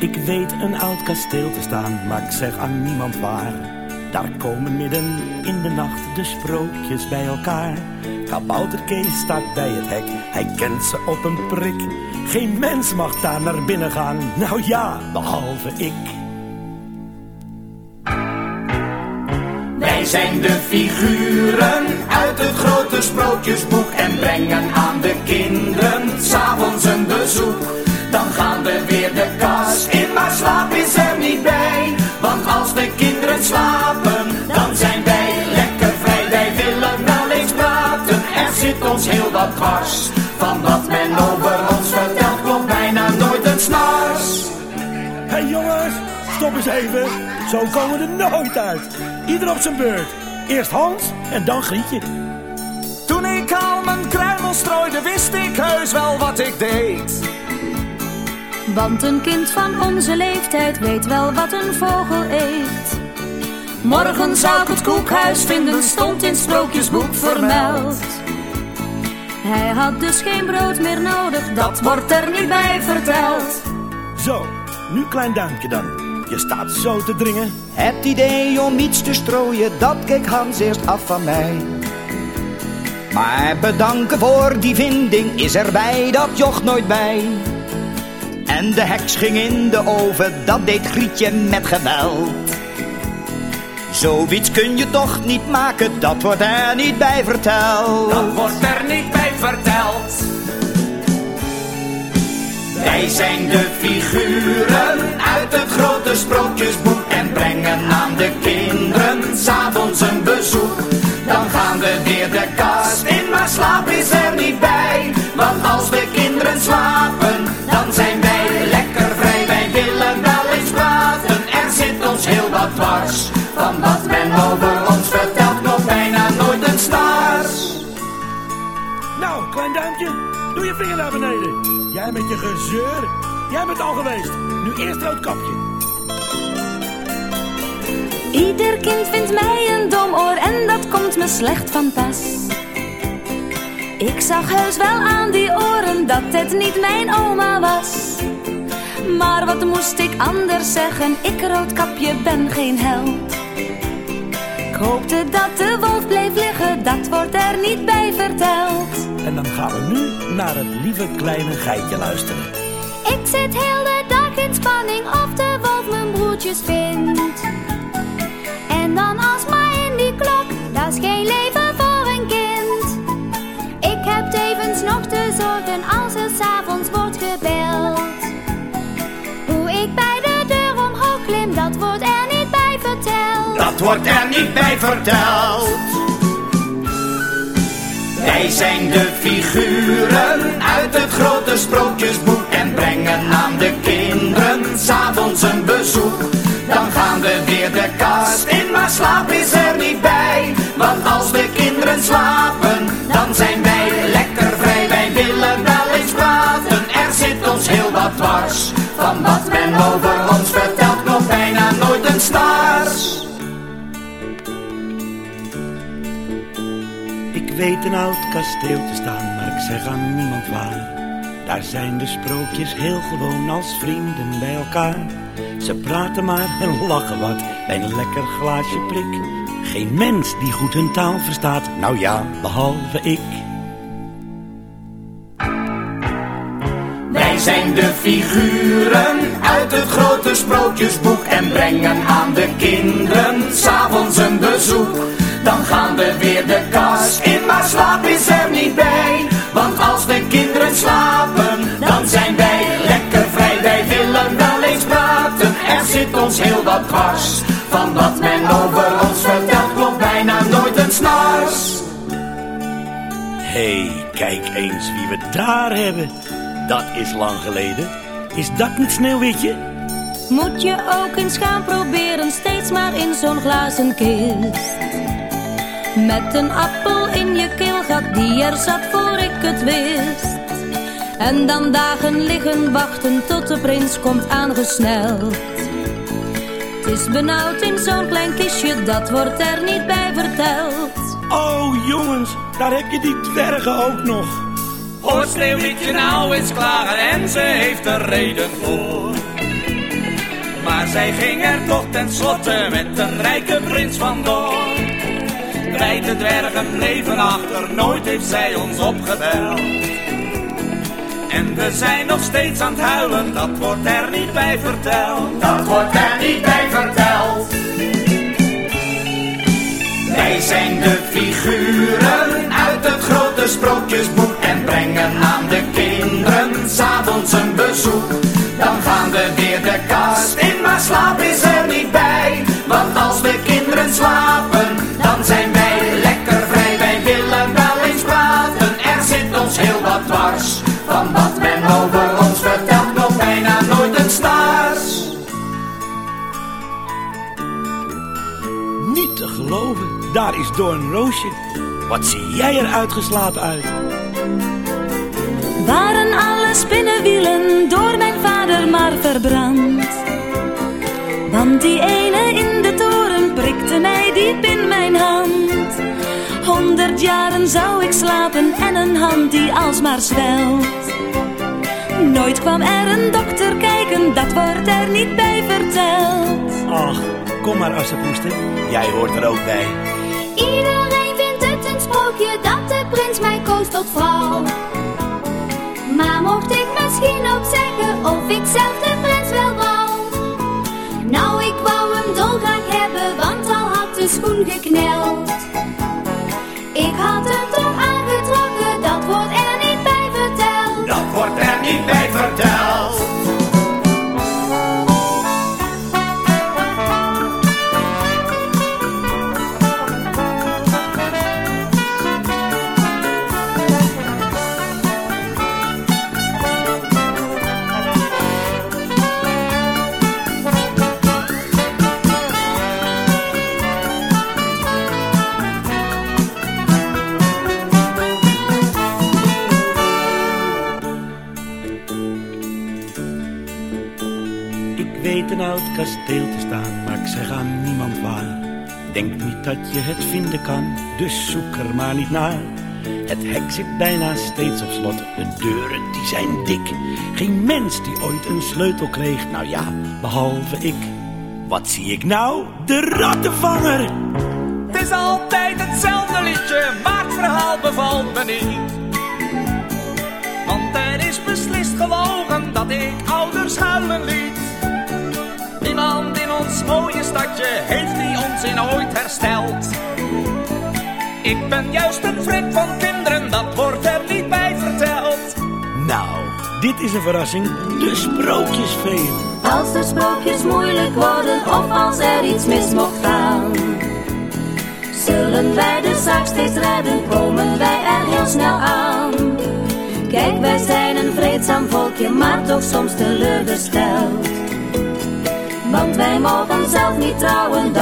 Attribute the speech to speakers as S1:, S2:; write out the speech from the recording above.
S1: Ik weet een oud kasteel te staan, maar ik zeg aan niemand waar. Daar komen midden in de nacht de sprookjes bij elkaar. Kabouter Kees staat bij het hek, hij kent ze op een prik. Geen mens mag daar naar binnen gaan, nou ja, behalve ik.
S2: Wij zijn de figuren uit het grote sprookjesboek en brengen aan de kinderen s'avonds een bezoek. Dan gaan we weer de slapen, dan zijn wij lekker vrij. Wij willen wel eens praten, er zit ons heel wat dwars. Van wat men over ons vertelt, klopt bijna nooit een snars.
S1: Hé hey jongens, stop eens even. Zo komen we er nooit uit. Ieder op zijn beurt. Eerst Hans en dan Grietje.
S3: Toen ik al mijn kruimel strooide, wist ik heus wel wat ik deed.
S4: Want een kind van onze leeftijd weet wel wat een vogel eet. Morgen zou ik het koekhuis vinden, stond in het sprookjesboek vermeld. Hij had dus geen brood meer nodig, dat wordt er niet bij verteld.
S1: Zo, nu klein duimpje dan. Je staat zo te dringen.
S5: Het idee om iets te strooien, dat keek Hans eerst af van mij. Maar bedanken voor die vinding is er bij dat joch nooit bij. En de heks ging in de oven, dat deed Grietje met geweld. Zoiets kun je toch niet maken, dat wordt er niet bij verteld.
S3: Dat wordt er niet bij verteld.
S2: Wij zijn de figuren uit het grote sprookjesboek en brengen aan de kinderen s'avonds een bezoek. Dan gaan we weer de kast in, maar slaap is er niet bij.
S1: Jij met je gezeur. Jij bent al geweest. Nu eerst rood kapje.
S4: Ieder kind vindt mij een dom oor en dat komt me slecht van pas. Ik zag heus wel aan die oren dat het niet mijn oma was. Maar wat moest ik anders zeggen? Ik roodkapje ben geen held. Ik hoopte dat de wolf bleef liggen, dat wordt er niet bij verteld.
S1: En dan gaan we nu naar het lieve kleine geitje luisteren.
S4: Ik zit heel de dag in spanning of de wolf mijn broertjes vindt. En dan alsmaar in die klok, dat is geen leven voor een kind. Ik heb tevens nog te zorgen Dat wordt er niet bij verteld.
S2: Wij zijn de figuren uit het grote sprookjesboek en brengen aan de kinderen s'avonds een bezoek. Dan gaan we weer de kast in, maar slaap is er een
S1: oud kasteel te staan, maar ik zeg aan niemand waar. Daar zijn de sprookjes heel gewoon als vrienden bij elkaar. Ze praten maar en lachen wat bij een lekker glaasje prik. Geen mens die goed hun taal verstaat, nou ja, behalve ik.
S2: Wij zijn de figuren uit het grote sprookjesboek en brengen aan de kinderen s'avonds een bezoek. Dan gaan we weer de kast in, slaap is er niet bij. Want als de kinderen slapen, dan zijn wij lekker vrij. Wij willen wel eens praten, er zit ons heel wat dwars. Van wat men over ons vertelt, klopt bijna nooit een snars.
S1: Hé, hey, kijk eens wie we daar hebben. Dat is lang geleden. Is dat niet Sneeuwwitje?
S4: Moet je ook eens gaan proberen, steeds maar in zo'n glazen kist. Met een appel in je keelgat die er zat voor ik het wist. En dan dagen liggen wachten tot de prins komt aangesneld. Het is benauwd in zo'n klein kistje, dat wordt er niet bij verteld.
S1: Oh jongens, daar heb je die dwergen ook nog.
S3: Hoor Sneeuwwitje nou eens klagen en ze heeft er reden voor. Maar zij ging er toch tenslotte met een rijke prins vandoor. Wij de dwergen bleven achter, nooit heeft zij ons opgebeld. En we zijn nog steeds aan het huilen, dat wordt er niet bij verteld.
S2: Dat wordt er niet bij verteld. Wij zijn de figuren uit het grote sprookjesboek en brengen aan de kinderen s'avonds een bezoek. Wat men over ons vertelt, nog bijna nooit een stars.
S1: Niet te geloven, daar is Doorn Roosje. Wat zie jij er uitgeslapen uit?
S4: Waren alle spinnenwielen door mijn vader maar verbrand? Want die ene in de toren prikte mij diep in mijn hand. Honderd jaren zou ik slapen en een hand die alsmaar zwelt. Nooit kwam er een dokter kijken, dat wordt er niet bij verteld.
S1: Ach, kom maar Assepoester, jij hoort er ook bij.
S6: Iedereen vindt het een sprookje dat de prins mij koos tot vrouw. Maar mocht ik misschien ook zeggen of ik zelf de prins wel wou? Nou, ik wou hem dolgraag hebben, want al had de schoen gekneld. Wordt er
S1: oud kasteel te staan, maar ik zeg aan niemand waar. Denk niet dat je het vinden kan, dus zoek er maar niet naar. Het hek zit bijna steeds op slot, de deuren die zijn dik. Geen mens die ooit een sleutel kreeg, nou ja, behalve ik. Wat zie ik nou? De rattenvanger!
S3: Het is altijd hetzelfde liedje, maar het verhaal bevalt me niet. Want er is beslist gelogen dat ik ouders huilen liet. In ons stadje heeft die onzin ooit hersteld. Ik ben juist een vriend van kinderen, dat wordt er niet bij verteld.
S1: Nou, dit is een verrassing, de sprookjesfeer.
S4: Als de sprookjes moeilijk worden of als er iets mis mocht gaan. Zullen wij de zaak steeds redden, komen wij er heel snel aan. Kijk, wij zijn een vreedzaam volkje, maar toch soms teleurgesteld. Want wij mogen zelf niet trouwen,